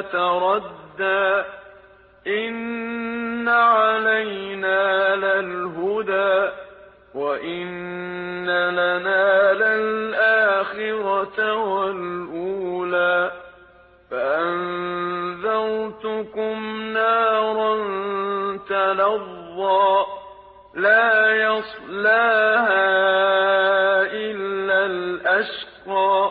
تردى إن علينا للهدى وإن لنا للآخرة والأولى فأنذرتكم نارا تلظى لا يصلاها إلا الأشقى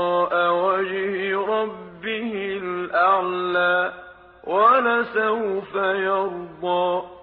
ولسوف يرضى.